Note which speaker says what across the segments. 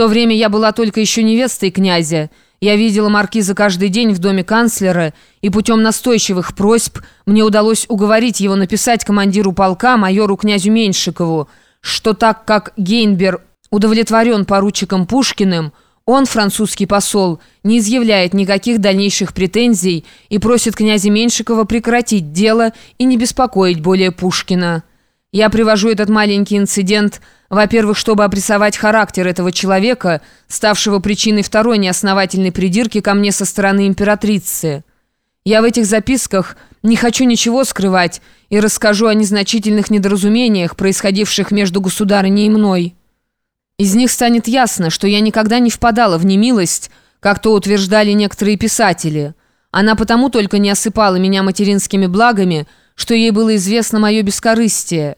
Speaker 1: то время я была только еще невестой князя. Я видела маркиза каждый день в доме канцлера, и путем настойчивых просьб мне удалось уговорить его написать командиру полка, майору князю Меньшикову, что так как Гейнбер удовлетворен поручиком Пушкиным, он, французский посол, не изъявляет никаких дальнейших претензий и просит князя Меньшикова прекратить дело и не беспокоить более Пушкина. Я привожу этот маленький инцидент, во-первых, чтобы опрессовать характер этого человека, ставшего причиной второй неосновательной придирки ко мне со стороны императрицы. Я в этих записках не хочу ничего скрывать и расскажу о незначительных недоразумениях, происходивших между государыней и мной. Из них станет ясно, что я никогда не впадала в немилость, как то утверждали некоторые писатели. Она потому только не осыпала меня материнскими благами, что ей было известно мое бескорыстие.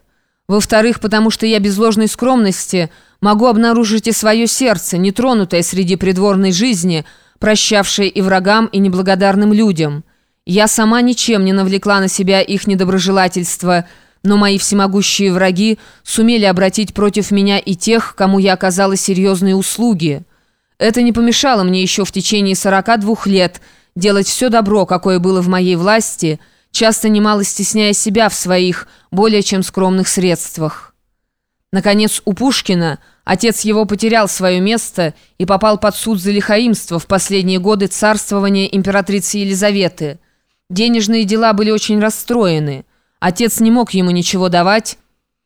Speaker 1: Во-вторых, потому что я без ложной скромности могу обнаружить и свое сердце, нетронутое среди придворной жизни, прощавшее и врагам, и неблагодарным людям. Я сама ничем не навлекла на себя их недоброжелательство, но мои всемогущие враги сумели обратить против меня и тех, кому я оказала серьезные услуги. Это не помешало мне еще в течение 42 лет делать все добро, какое было в моей власти – часто немало стесняя себя в своих более чем скромных средствах. Наконец, у Пушкина отец его потерял свое место и попал под суд за лихаимство в последние годы царствования императрицы Елизаветы. Денежные дела были очень расстроены. Отец не мог ему ничего давать,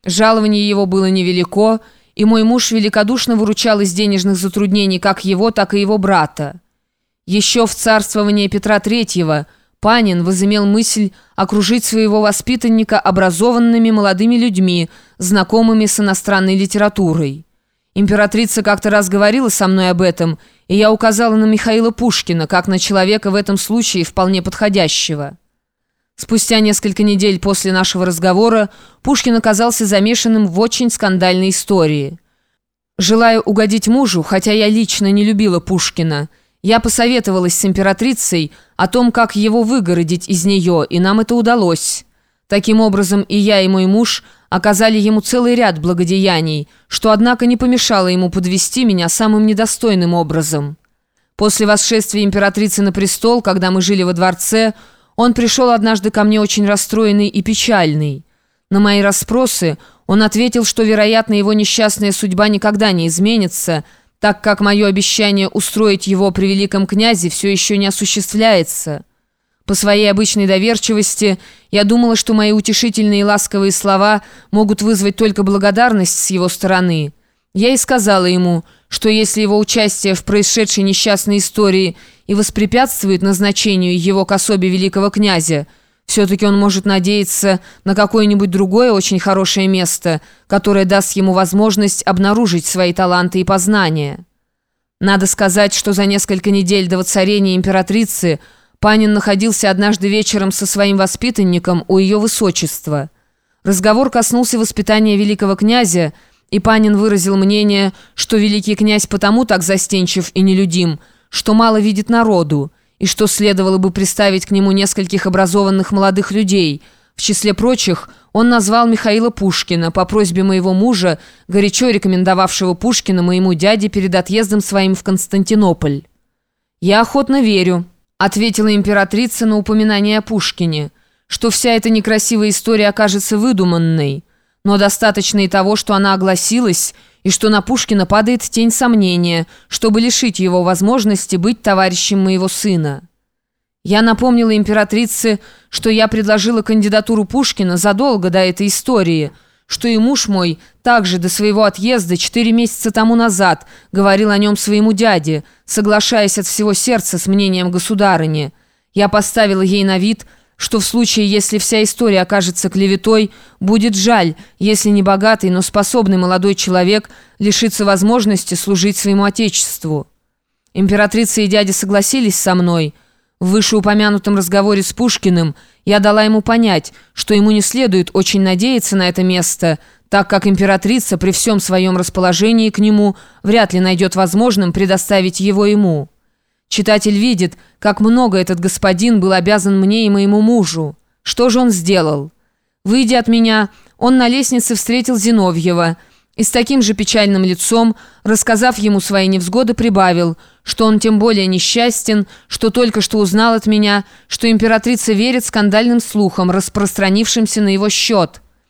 Speaker 1: жалование его было невелико, и мой муж великодушно выручал из денежных затруднений как его, так и его брата. Еще в царствовании Петра Третьего – Панин возымел мысль окружить своего воспитанника образованными молодыми людьми, знакомыми с иностранной литературой. Императрица как-то раз говорила со мной об этом, и я указала на Михаила Пушкина, как на человека в этом случае вполне подходящего. Спустя несколько недель после нашего разговора Пушкин оказался замешанным в очень скандальной истории. Желая угодить мужу, хотя я лично не любила Пушкина, я посоветовалась с императрицей о том, как его выгородить из нее, и нам это удалось. Таким образом, и я, и мой муж оказали ему целый ряд благодеяний, что, однако, не помешало ему подвести меня самым недостойным образом. После восшествия императрицы на престол, когда мы жили во дворце, он пришел однажды ко мне очень расстроенный и печальный. На мои расспросы он ответил, что, вероятно, его несчастная судьба никогда не изменится – так как мое обещание устроить его при великом князе все еще не осуществляется. По своей обычной доверчивости я думала, что мои утешительные и ласковые слова могут вызвать только благодарность с его стороны. Я и сказала ему, что если его участие в происшедшей несчастной истории и воспрепятствует назначению его к особе великого князя, все-таки он может надеяться на какое-нибудь другое очень хорошее место, которое даст ему возможность обнаружить свои таланты и познания. Надо сказать, что за несколько недель до воцарения императрицы Панин находился однажды вечером со своим воспитанником у ее высочества. Разговор коснулся воспитания великого князя, и Панин выразил мнение, что великий князь потому так застенчив и нелюдим, что мало видит народу, и что следовало бы приставить к нему нескольких образованных молодых людей. В числе прочих он назвал Михаила Пушкина по просьбе моего мужа, горячо рекомендовавшего Пушкина моему дяде перед отъездом своим в Константинополь. «Я охотно верю», — ответила императрица на упоминание о Пушкине, «что вся эта некрасивая история окажется выдуманной, но достаточно и того, что она огласилась, и что на Пушкина падает тень сомнения, чтобы лишить его возможности быть товарищем моего сына. Я напомнила императрице, что я предложила кандидатуру Пушкина задолго до этой истории, что и муж мой также до своего отъезда четыре месяца тому назад говорил о нем своему дяде, соглашаясь от всего сердца с мнением государыни. Я поставила ей на вид – что в случае, если вся история окажется клеветой, будет жаль, если не богатый, но способный молодой человек лишится возможности служить своему отечеству. Императрица и дядя согласились со мной. В вышеупомянутом разговоре с Пушкиным я дала ему понять, что ему не следует очень надеяться на это место, так как императрица при всем своем расположении к нему вряд ли найдет возможным предоставить его ему». Читатель видит, как много этот господин был обязан мне и моему мужу. Что же он сделал? Выйдя от меня, он на лестнице встретил Зиновьева И с таким же печальным лицом, рассказав ему свои невзгоды, прибавил, что он тем более несчастен, что только что узнал от меня, что императрица верит скандальным слухам, распространившимся на его счет –